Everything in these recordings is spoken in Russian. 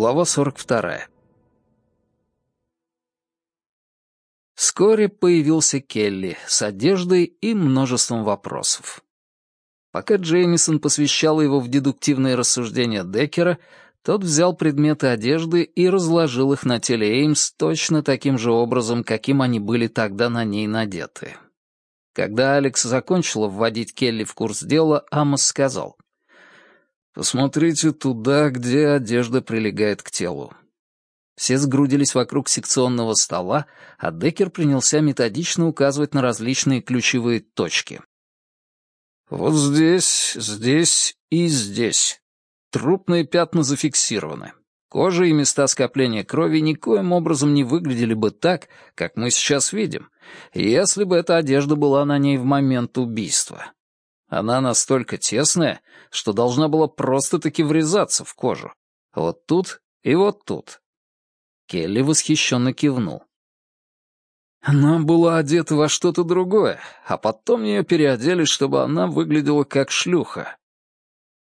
Глава 42. Вскоре появился Келли с одеждой и множеством вопросов. Пока Джеймисон посвящал его в дедуктивные рассуждения Деккера, тот взял предметы одежды и разложил их на теле Эймс точно таким же образом, каким они были тогда на ней надеты. Когда Алекс закончила вводить Келли в курс дела, Амос сказал, «Посмотрите туда, где одежда прилегает к телу». Все сгрудились вокруг секционного стола, а Деккер принялся методично указывать на различные ключевые точки. «Вот здесь, здесь и здесь. Трупные пятна зафиксированы. Кожа и места скопления крови никоим образом не выглядели бы так, как мы сейчас видим, если бы эта одежда была на ней в момент убийства. Она настолько тесная, что должна была просто-таки врезаться в кожу. Вот тут и вот тут. Келли восхищенно кивнул. Она была одета во что-то другое, а потом ее переодели, чтобы она выглядела как шлюха.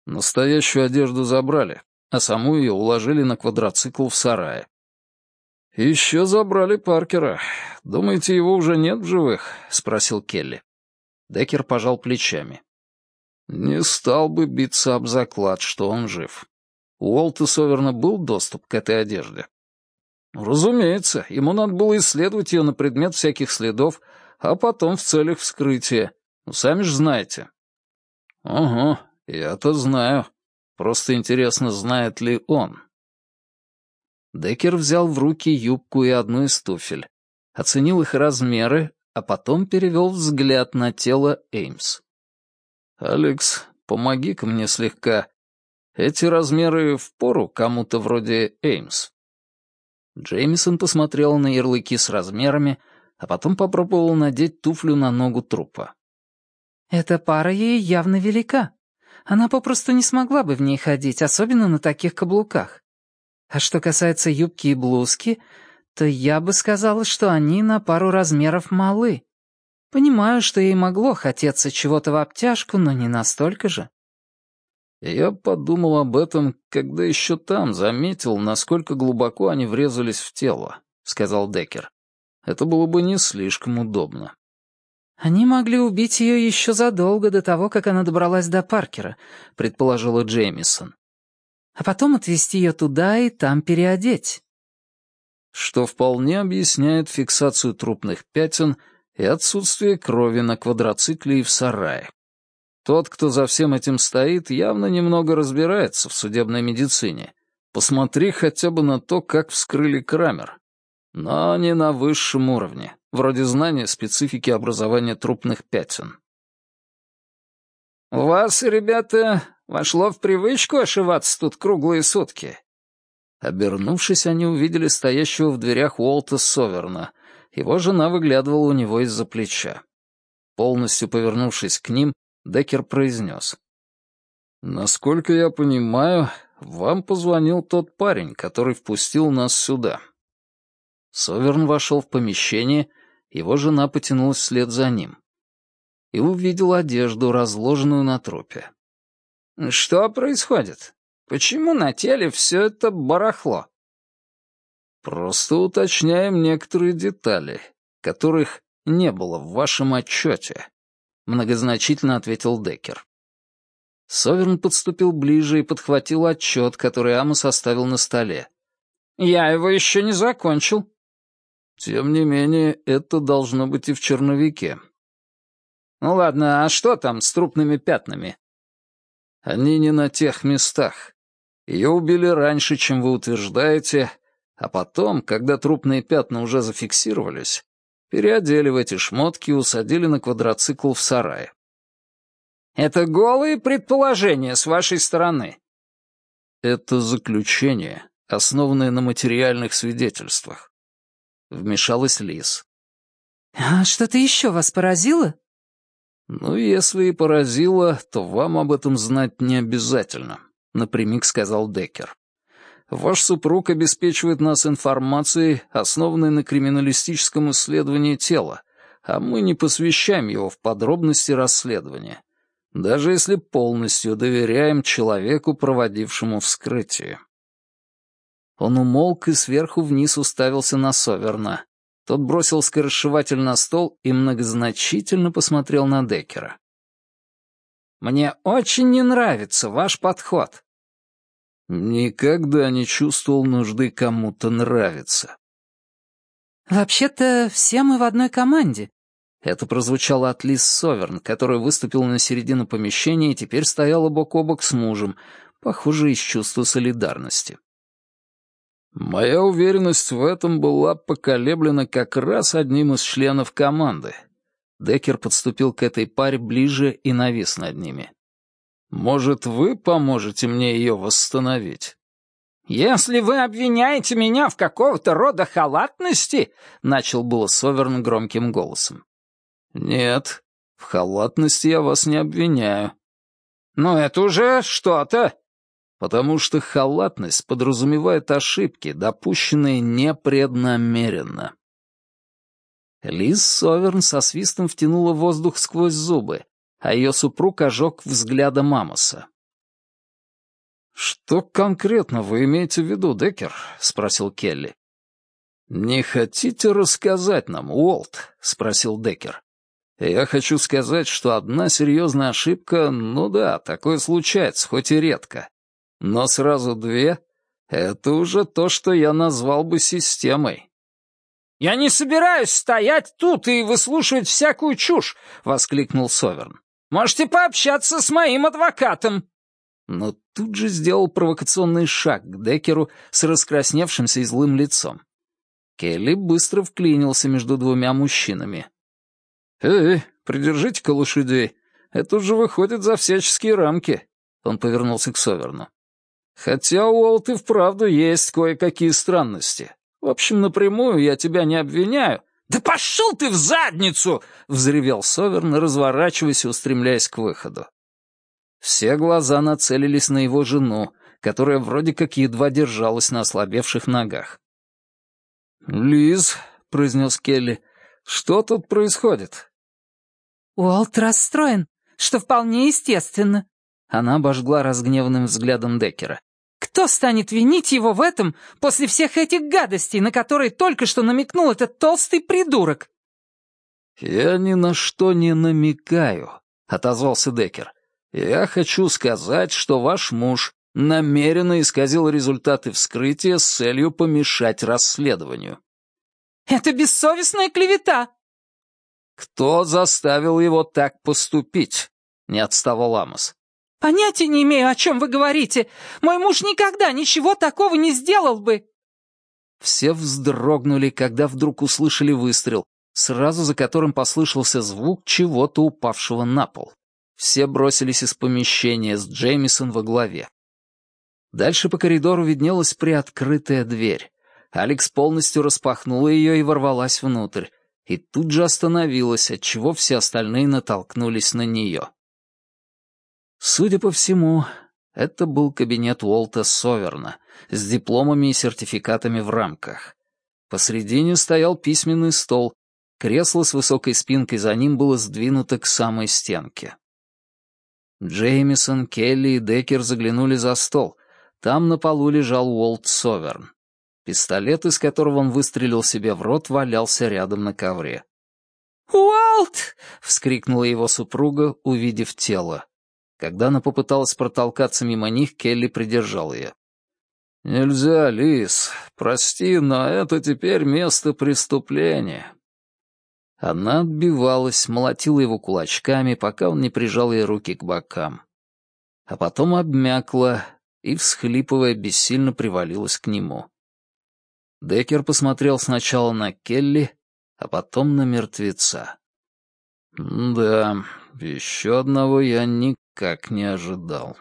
Настоящую одежду забрали, а саму ее уложили на квадроцикл в сарае. «Еще забрали Паркера. Думаете, его уже нет в живых?» — спросил Келли. Деккер пожал плечами. «Не стал бы биться об заклад, что он жив. У Уолта Соверна был доступ к этой одежде?» «Разумеется, ему надо было исследовать ее на предмет всяких следов, а потом в целях вскрытия. Ну, сами же знаете». «Ага, я-то знаю. Просто интересно, знает ли он». Деккер взял в руки юбку и одну из туфель, оценил их размеры, а потом перевел взгляд на тело Эймс. «Алекс, помоги-ка мне слегка. Эти размеры впору кому-то вроде Эймс». Джеймисон посмотрел на ярлыки с размерами, а потом попробовал надеть туфлю на ногу трупа. «Эта пара ей явно велика. Она попросту не смогла бы в ней ходить, особенно на таких каблуках. А что касается юбки и блузки, то я бы сказала, что они на пару размеров малы. Понимаю, что ей могло хотеться чего-то в обтяжку, но не настолько же. Я подумал об этом, когда еще там заметил, насколько глубоко они врезались в тело, сказал Деккер. Это было бы не слишком удобно. Они могли убить ее еще задолго до того, как она добралась до Паркера, предположила Джеймисон а потом отвезти ее туда и там переодеть. Что вполне объясняет фиксацию трупных пятен и отсутствие крови на квадроцикле и в сарае. Тот, кто за всем этим стоит, явно немного разбирается в судебной медицине. Посмотри хотя бы на то, как вскрыли Крамер. Но не на высшем уровне, вроде знания специфики образования трупных пятен. «У вас, ребята, Вошло в привычку ошиваться тут круглые сутки». Обернувшись, они увидели стоящего в дверях Уолта Соверна. Его жена выглядывала у него из-за плеча. Полностью повернувшись к ним, Деккер произнес. «Насколько я понимаю, вам позвонил тот парень, который впустил нас сюда». Соверн вошел в помещение, его жена потянулась вслед за ним. И увидел одежду, разложенную на трупе. Что происходит? Почему на теле все это барахло? Просто уточняем некоторые детали, которых не было в вашем отчете, многозначительно ответил Деккер. Соверн подступил ближе и подхватил отчет, который Амос оставил на столе. «Я его еще не закончил». «Тем не менее, это должно быть и в черновике». «Ну ладно, а что там с трупными пятнами?» Они не на тех местах. Ее убили раньше, чем вы утверждаете, а потом, когда трупные пятна уже зафиксировались, переодели в эти шмотки и усадили на квадроцикл в сарае. Это голые предположения с вашей стороны. Это заключение, основанное на материальных свидетельствах. Вмешалась Лиз. «А что-то еще вас поразило?» «Ну, если и поразило, то вам об этом знать не обязательно», — напрямик сказал Деккер. «Ваш супруг обеспечивает нас информацией, основанной на криминалистическом исследовании тела, а мы не посвящаем его в подробности расследования, даже если полностью доверяем человеку, проводившему вскрытие». Он умолк и сверху вниз уставился на Соверна. Тот бросил скоросшиватель на стол и многозначительно посмотрел на Деккера. «Мне очень не нравится ваш подход». «Никогда не чувствовал нужды кому-то нравиться». «Вообще-то все мы в одной команде». Это прозвучало от Лиз Соверн, которая выступила на середину помещения и теперь стояла бок о бок с мужем, похоже, из чувства солидарности. Моя уверенность в этом была поколеблена как раз одним из членов команды. Деккер подступил к этой паре ближе и навис над ними. «Может, вы поможете мне ее восстановить?» «Если вы обвиняете меня в какого-то рода халатности...» — начал было Соверн громким голосом. «Нет, в халатности я вас не обвиняю». «Ну, это уже что-то», потому что халатность подразумевает ошибки, допущенные непреднамеренно. Лиз Соверн со свистом втянула воздух сквозь зубы, а ее супруг ожег взглядом Амоса. «Что конкретно вы имеете в виду, Деккер?» — спросил Келли. «Не хотите рассказать нам, Уолт?» — спросил Деккер. «Я хочу сказать, что одна серьезная ошибка, ну да, такое случается, хоть и редко. Но сразу две — это уже то, что я назвал бы системой. «Я не собираюсь стоять тут и выслушивать всякую чушь!» — воскликнул Соверн. «Можете пообщаться с моим адвокатом!» Но тут же сделал провокационный шаг к Декеру с раскрасневшимся и злым лицом. Келли быстро вклинился между двумя мужчинами. «Эй, придержите-ка лошадей. Это уже выходит за всяческие рамки». Он повернулся к Соверну. Хотя у Уолт и вправду есть кое-какие странности. В общем, напрямую я тебя не обвиняю. «Да пошел ты в задницу!» — взревел Соверн, разворачиваясь и устремляясь к выходу. Все глаза нацелились на его жену, которая вроде как едва держалась на ослабевших ногах. «Лиз», — произнес Келли, — «что тут происходит?» «Уолт расстроен, что вполне естественно», она обожгла разгневанным взглядом Деккера. «Кто станет винить его в этом после всех этих гадостей, на которые только что намекнул этот толстый придурок?» «Я ни на что не намекаю», — отозвался Деккер. «Я хочу сказать, что ваш муж намеренно исказил результаты вскрытия с целью помешать расследованию». «Это бессовестная клевета!» «Кто заставил его так поступить?» — не отставал Амос. «Понятия не имею, о чем вы говорите. Мой муж никогда ничего такого не сделал бы». Все вздрогнули, когда вдруг услышали выстрел, сразу за которым послышался звук чего-то упавшего на пол. Все бросились из помещения с Джеймисон во главе. Дальше по коридору виднелась приоткрытая дверь. Алекс полностью распахнула ее и ворвалась внутрь, и тут же остановилась, отчего все остальные натолкнулись на нее. Судя по всему, это был кабинет Уолта Соверна с дипломами и сертификатами в рамках. Посредине стоял письменный стол, кресло с высокой спинкой за ним было сдвинуто к самой стенке. Джеймисон, Келли и Деккер заглянули за стол. Там на полу лежал Уолт Соверн. Пистолет, из которого он выстрелил себе в рот, валялся рядом на ковре. «Уолт!» — вскрикнула его супруга, увидев тело. Когда она попыталась протолкаться мимо них, Келли придержал ее. «Нельзя, Лис. Прости, но это теперь место преступления». Она отбивалась, молотила его кулачками, пока он не прижал ей руки к бокам. А потом обмякла и, всхлипывая, бессильно привалилась к нему. Деккер посмотрел сначала на Келли, а потом на мертвеца. «Да, еще одного я никак не ожидал.